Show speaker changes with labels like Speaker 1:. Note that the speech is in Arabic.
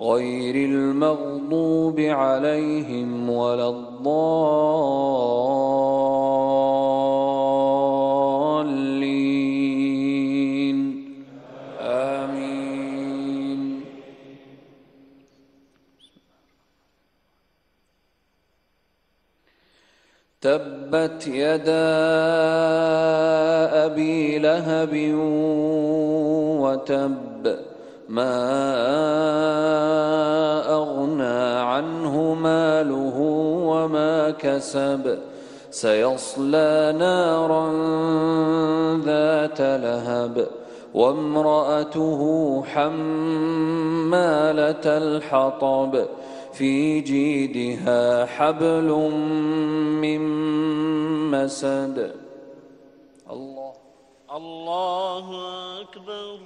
Speaker 1: غير المغضوب عليهم ولا الضالين. آمين. تبت يدا أبي لهب وتب ما وما كسب سيصلى نارا ذات لهب وامرأته حمالة الحطب في جيدها حبل من مسد. الله.
Speaker 2: الله أكبر.